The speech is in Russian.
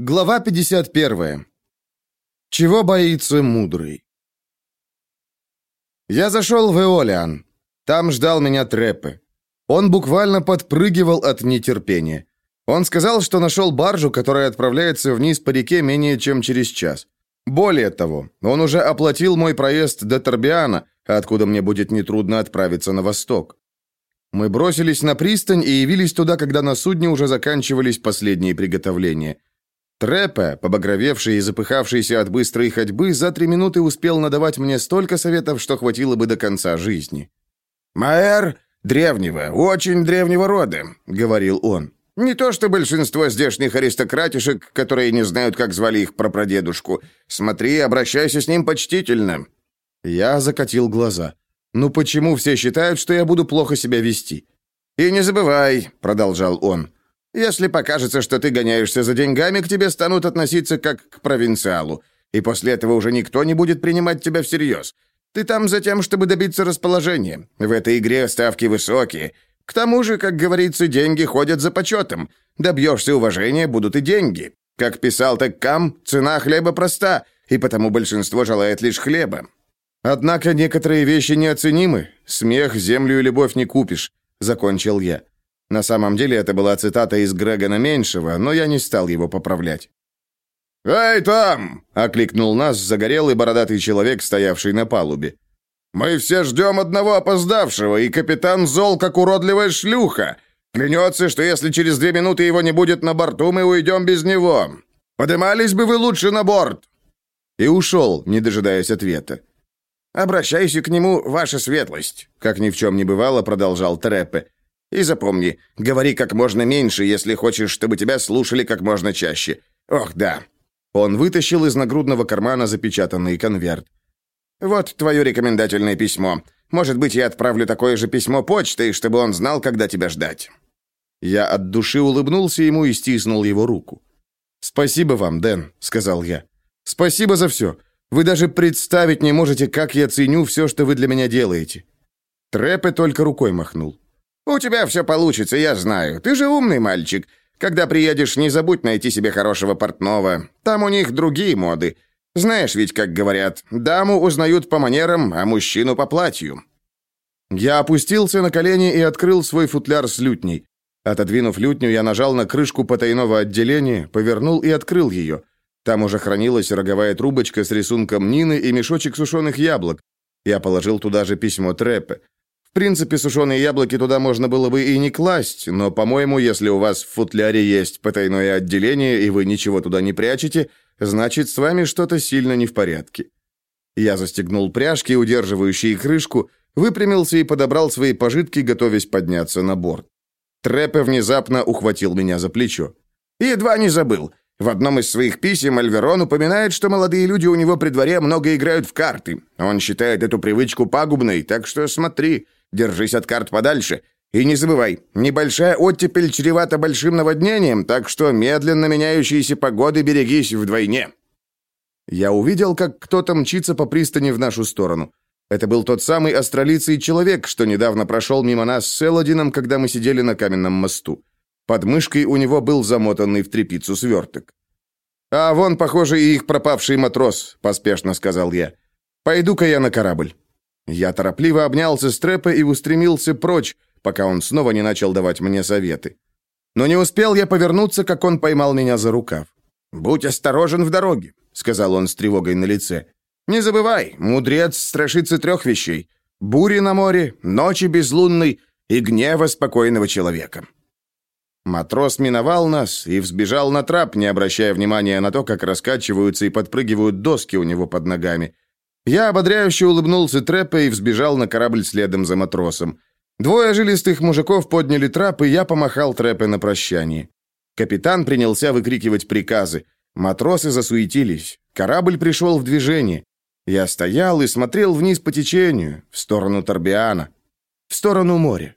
Глава 51. Чего боится мудрый? Я зашел в Эолиан. Там ждал меня Треппе. Он буквально подпрыгивал от нетерпения. Он сказал, что нашел баржу, которая отправляется вниз по реке менее чем через час. Более того, он уже оплатил мой проезд до Торбиана, откуда мне будет нетрудно отправиться на восток. Мы бросились на пристань и явились туда, когда на судне уже заканчивались последние приготовления. Трепе, побагровевший и запыхавшийся от быстрой ходьбы, за три минуты успел надавать мне столько советов, что хватило бы до конца жизни. «Маэр древнего, очень древнего рода», — говорил он. «Не то что большинство здешних аристократишек, которые не знают, как звали их прапрадедушку. Смотри, обращайся с ним почтительно». Я закатил глаза. Ну почему все считают, что я буду плохо себя вести? И не забывай, продолжал он. Если покажется, что ты гоняешься за деньгами, к тебе станут относиться как к провинциалу, и после этого уже никто не будет принимать тебя всерьез. Ты там за тем, чтобы добиться расположения. В этой игре ставки высокие. К тому же, как говорится, деньги ходят за почетом. Добьешься уважения, будут и деньги. Как писал Теккам, цена хлеба проста, и потому большинство желает лишь хлеба. Однако некоторые вещи неоценимы. Смех, землю и любовь не купишь, закончил я. На самом деле это была цитата из Грегона Меньшего, но я не стал его поправлять. «Эй, там!» — окликнул нас загорелый бородатый человек, стоявший на палубе. «Мы все ждем одного опоздавшего, и капитан зол, как уродливая шлюха. Клянется, что если через две минуты его не будет на борту, мы уйдем без него. Подымались бы вы лучше на борт!» И ушел, не дожидаясь ответа. «Обращайся к нему, ваша светлость», — как ни в чем не бывало, продолжал Треппе. «И запомни, говори как можно меньше, если хочешь, чтобы тебя слушали как можно чаще. Ох, да». Он вытащил из нагрудного кармана запечатанный конверт. «Вот твое рекомендательное письмо. Может быть, я отправлю такое же письмо почтой, чтобы он знал, когда тебя ждать». Я от души улыбнулся ему и стиснул его руку. «Спасибо вам, Дэн», — сказал я. «Спасибо за все. Вы даже представить не можете, как я ценю все, что вы для меня делаете». Трэпе только рукой махнул. «У тебя все получится, я знаю. Ты же умный мальчик. Когда приедешь, не забудь найти себе хорошего портного. Там у них другие моды. Знаешь ведь, как говорят, даму узнают по манерам, а мужчину по платью». Я опустился на колени и открыл свой футляр с лютней. Отодвинув лютню, я нажал на крышку потайного отделения, повернул и открыл ее. Там уже хранилась роговая трубочка с рисунком Нины и мешочек сушеных яблок. Я положил туда же письмо Трэпе. Принципе, сушеные яблоки туда можно было бы и не класть, но, по-моему, если у вас в футляре есть потайное отделение, и вы ничего туда не прячете, значит, с вами что-то сильно не в порядке. Я застегнул пряжки, удерживающие крышку, выпрямился и подобрал свои пожитки, готовясь подняться на борт. Трэпе внезапно ухватил меня за плечо. «Едва не забыл. В одном из своих писем Альверон упоминает, что молодые люди у него при дворе много играют в карты. Он считает эту привычку пагубной, так что смотри, держись от карт подальше. И не забывай, небольшая оттепель чревата большим наводнением, так что медленно меняющиеся погоды берегись вдвойне. Я увидел, как кто-то мчится по пристани в нашу сторону. Это был тот самый астролицый человек, что недавно прошел мимо нас с Элодином, когда мы сидели на каменном мосту. Под мышкой у него был замотанный в тряпицу сверток. «А вон, похоже, и их пропавший матрос», — поспешно сказал я. «Пойду-ка я на корабль». Я торопливо обнялся с Трэпа и устремился прочь, пока он снова не начал давать мне советы. Но не успел я повернуться, как он поймал меня за рукав. «Будь осторожен в дороге», — сказал он с тревогой на лице. «Не забывай, мудрец страшится трех вещей. Бури на море, ночи безлунной и гнева спокойного человека». Матрос миновал нас и взбежал на трап, не обращая внимания на то, как раскачиваются и подпрыгивают доски у него под ногами. Я ободряюще улыбнулся Трэпе и взбежал на корабль следом за матросом. Двое жилистых мужиков подняли трап, и я помахал Трэпе на прощание. Капитан принялся выкрикивать приказы. Матросы засуетились. Корабль пришел в движение. Я стоял и смотрел вниз по течению, в сторону Торбиана, в сторону моря.